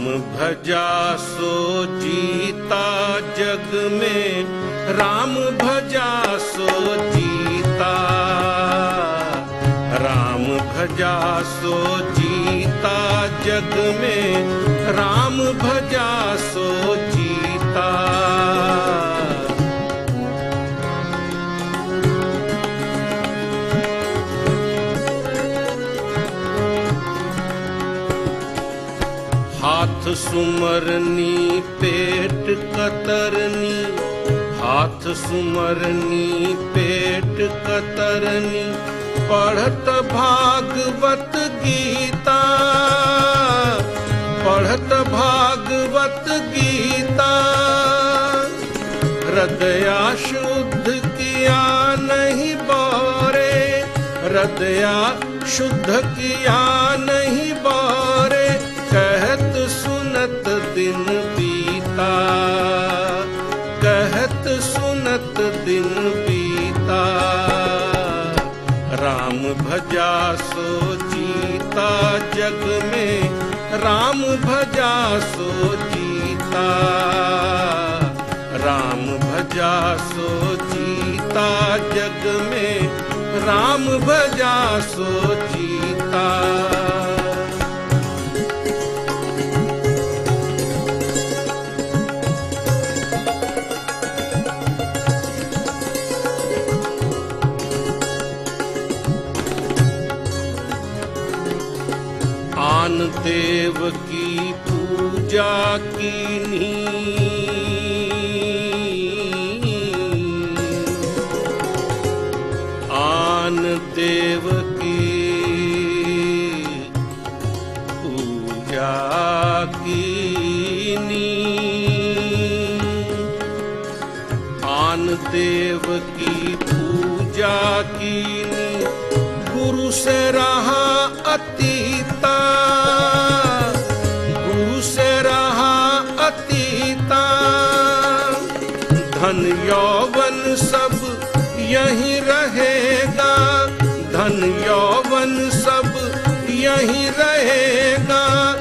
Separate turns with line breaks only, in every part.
भजा सो जीता जग में। राम भजा जीता। राम भजा जग में। राम भजा जीता हाथ सुमरनी, पेट कतरनी। हाथ सुमरनी, पेट कतरनी। पढ़त भागवत गीता। पढ़त भागवत गीता। हृदया शुद्ध किया नहीं बोरे। हृदया शुद्ध किया नहीं बोरे। कहत सुनत दिन बीता। राम भजा सो जीता जग में राम भजा सो जीता राम भजा सो जीता जग में राम भजा सो जीता देव की पूजा कीनी। आन देव की पूजा कीनी। आन देव की पूजा कीनी। गुरु से रहा अतीता धन यौवन सब यही रहेगा। धन यौवन सब यही रहेगा।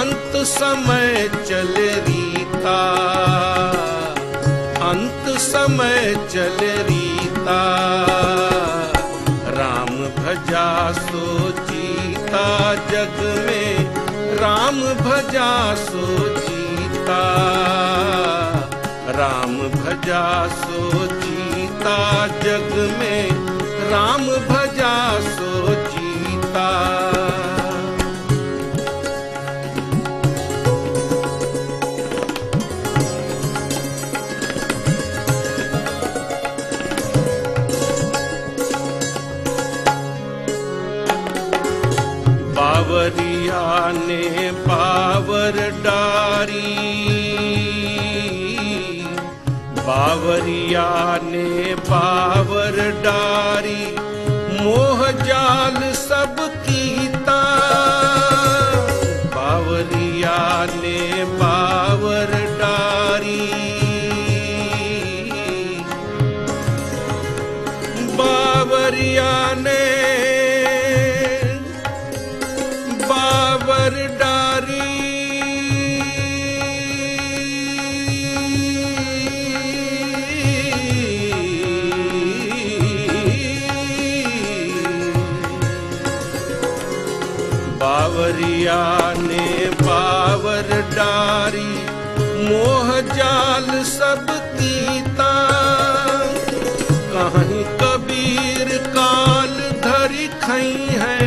अंत समय चले रीता। अंत समय चले रीता। राम भजा सो जीता जग में। राम भजा सो भजा सो जीता जग में राम भजा सो जीता बावरिया ने बावर डारी बावरिया ने बावर डारी मोह जाल सब बावरिया ने बावर डारी, मोह जाल सब कीता कहीं कबीर काल धरी खई है,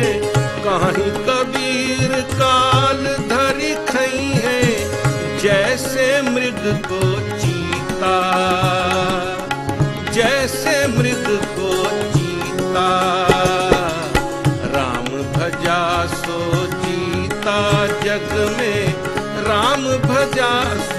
कहीं कबीर काल धरी खई है, जैसे मृग को चीता। Gracias.